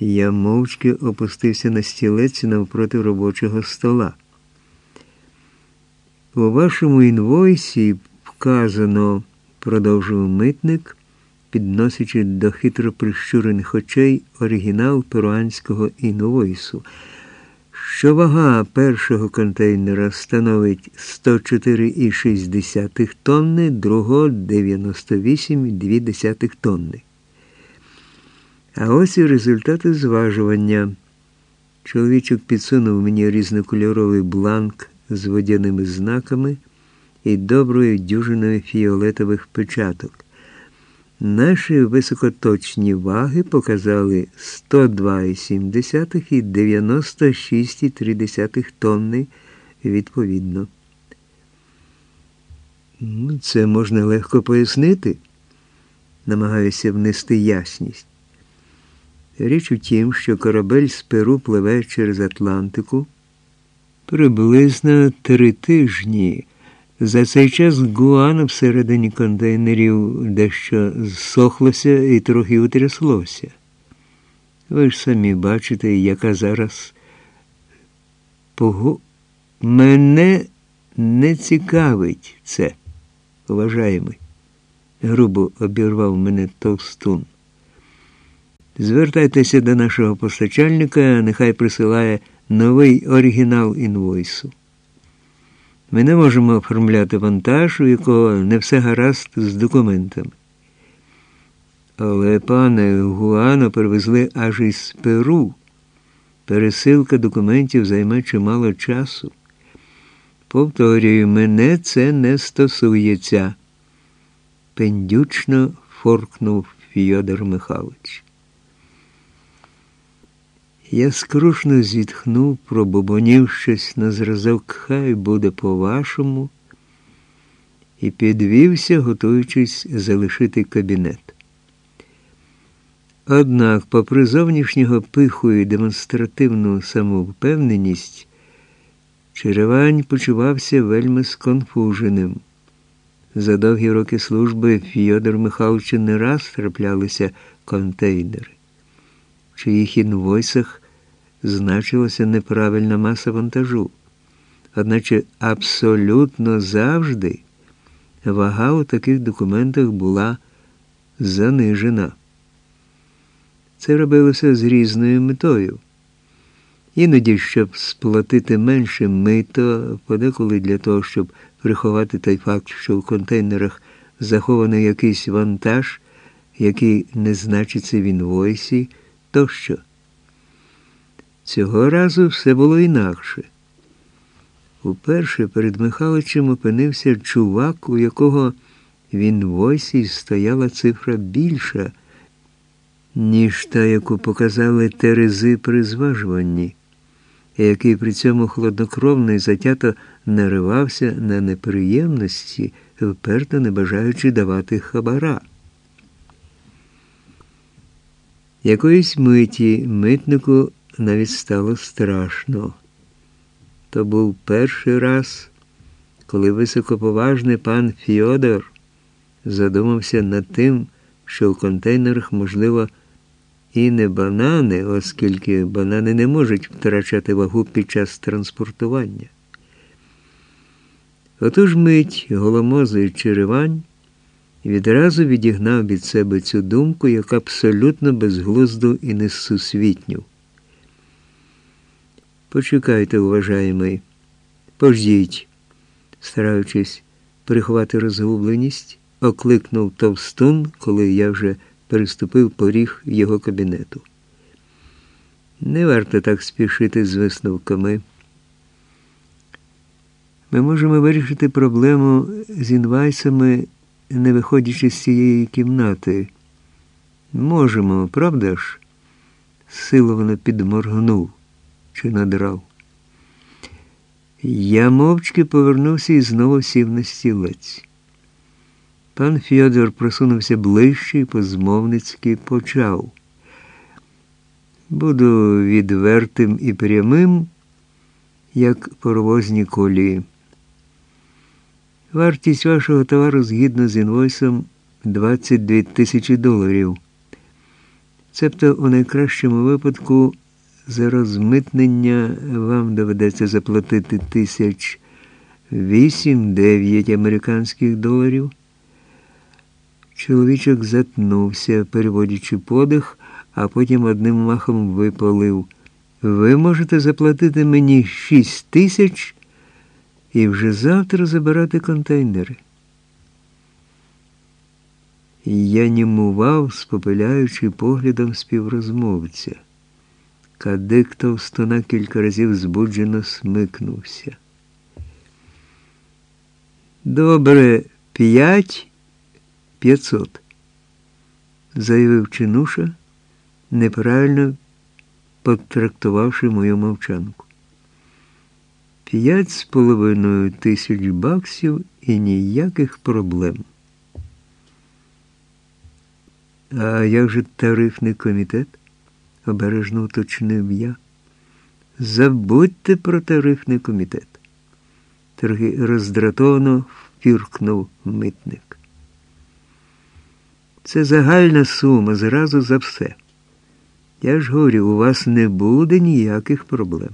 Я мовчки опустився на стілець навпроти робочого стола. У вашому інвойсі вказано, продовжував митник, підносячи до хитро прищурених очей оригінал перуанського інвойсу, що вага першого контейнера становить 104,6 тонни, другого 98,2 тонни. А ось і результати зважування. Чоловічок підсунув мені різнокольоровий бланк з водяними знаками і доброю дюжиною фіолетових печаток. Наші високоточні ваги показали 102,7 і 96,3 тонни відповідно. Ну, це можна легко пояснити, намагаюся внести ясність. Річ у тім, що корабель з Перу пливе через Атлантику приблизно три тижні. За цей час Гуана всередині контейнерів дещо зсохлося і трохи утряслося. Ви ж самі бачите, яка зараз пого... Мене не цікавить це, уважаємий, грубо обірвав мене товстун. Звертайтеся до нашого постачальника, нехай присилає новий оригінал інвойсу. Ми не можемо оформляти вантаж, у якого не все гаразд з документами. Але, пане, Гуано привезли аж із Перу. Пересилка документів займе чимало часу. Повторюю, мене це не стосується, пендючно форкнув Фьодор Михайлович. Я скрушно зітхнув, пробобонів щось на зразок, хай буде по-вашому, і підвівся, готуючись залишити кабінет. Однак, попри зовнішнього пиху і демонстративну самовпевненість, Черевань почувався вельми сконфуженим. За довгі роки служби Фьодор Михайловичу не раз траплялися контейнери чиїх інвойсах значилася неправильна маса вантажу. Одначе абсолютно завжди вага у таких документах була занижена. Це робилося з різною метою. Іноді, щоб сплатити менше мито, подеколи для того, щоб приховати той факт, що в контейнерах захований якийсь вантаж, який не значиться в інвойсі, тощо. Цього разу все було інакше. Уперше перед Михайловичем опинився чувак, у якого в інвойсі стояла цифра більша, ніж та, яку показали терези при зважуванні, який при цьому хладнокровно і затято наривався на неприємності, вперто не бажаючи давати хабара. Якоїсь миті митнику навіть стало страшно. То був перший раз, коли високоповажний пан Фьодор задумався над тим, що в контейнерах, можливо, і не банани, оскільки банани не можуть втрачати вагу під час транспортування. Отож мить голомозий Черевань відразу відігнав від себе цю думку як абсолютно безглузду і несусвітню. Почекайте, уважаємий, пождіть, стараючись приховати розгубленість, окликнув товстун, коли я вже переступив поріг його кабінету. Не варто так спішити з висновками. Ми можемо вирішити проблему з інвайсами не виходячи з цієї кімнати. Можемо, правда ж? Силовано підморгнув чи надрав. Я мовчки повернувся і знову сів на стілець. Пан Фьодор просунувся ближче і позмовницьки почав. Буду відвертим і прямим, як паровозні колії. Вартість вашого товару згідно з інвойсом 22 тисячі доларів. Цебто у найкращому випадку за розмитнення вам доведеться заплатити тисяч вісім-дев'ять американських доларів. Чоловічок затнувся, переводячи подих, а потім одним махом випалив. Ви можете заплатити мені шість тисяч і вже завтра забирати контейнери. Я німував, спопиляючи поглядом співрозмовця. Кадик товстона кілька разів збуджено смикнувся. Добре, п'ять п'ятсот, заявив Чинуша, неправильно потрактувавши мою мовчанку. П'ять з половиною тисяч баксів і ніяких проблем. А як же тарифний комітет? обережно уточнив я. Забудьте про тарифний комітет. Трохи роздратовано впіркнув митник. Це загальна сума зразу за все. Я ж говорю, у вас не буде ніяких проблем.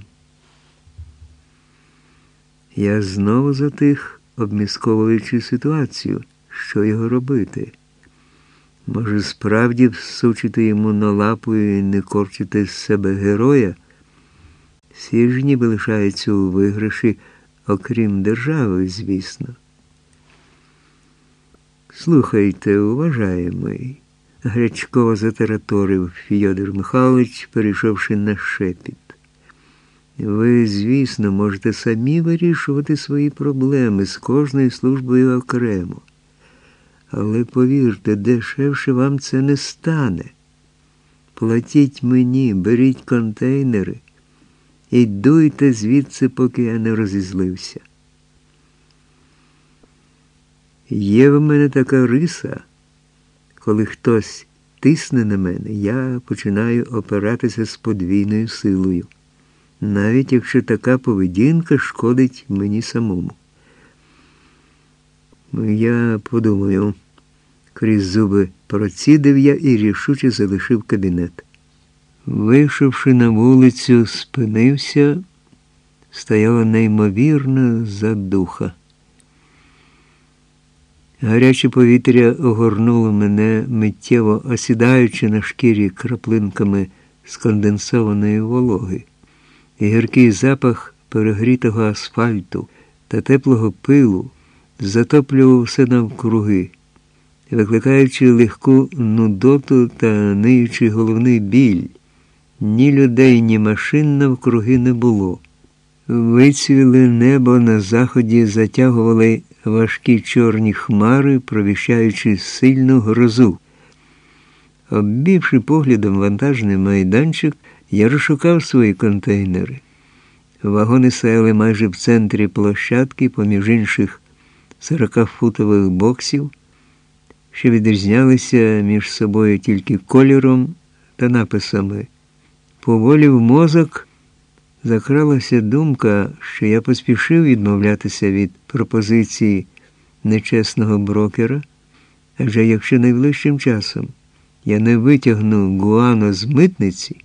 Я знову затих, обмісковуючи ситуацію, що його робити. Може, справді всучити йому на лапу і не корчити з себе героя? Всі ж ніби лишаються у виграші, окрім держави, звісно. Слухайте, уважаємий, гречково затараторив Фьодор Михайлович, перейшовши на шепіт. Ви, звісно, можете самі вирішувати свої проблеми з кожною службою окремо. Але повірте, дешевше вам це не стане. Платіть мені, беріть контейнери і дуйте звідси, поки я не розізлився. Є в мене така риса, коли хтось тисне на мене, я починаю опиратися з подвійною силою, навіть якщо така поведінка шкодить мені самому. Я подумаю, крізь зуби процідив я і рішуче залишив кабінет. Вийшовши на вулицю, спинився, стояла неймовірна задуха. Гаряче повітря огорнуло мене, миттєво осідаючи на шкірі краплинками сконденсованої вологи, і гіркий запах перегрітого асфальту та теплого пилу затоплював все навкруги, викликаючи легку нудоту та ниючий головний біль. Ні людей, ні машин навкруги не було. Вицвіле небо на заході затягували важкі чорні хмари, провіщаючи сильну грозу. Оббівши поглядом вантажний майданчик, я розшукав свої контейнери. Вагони сели майже в центрі площадки, поміж інших сорокафутових боксів, що відрізнялися між собою тільки кольором та написами. Поволі в мозок закралася думка, що я поспішив відмовлятися від пропозиції нечесного брокера, адже якщо найближчим часом я не витягну гуано з митниці,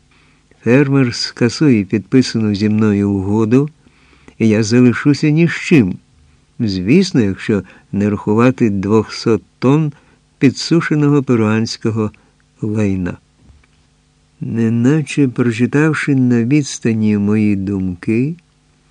фермер скасує підписану зі мною угоду, і я залишуся ні з чим. Звісно, якщо не рахувати 200 тонн підсушеного перуанського лайна. Неначе прочитавши на відстані мої думки,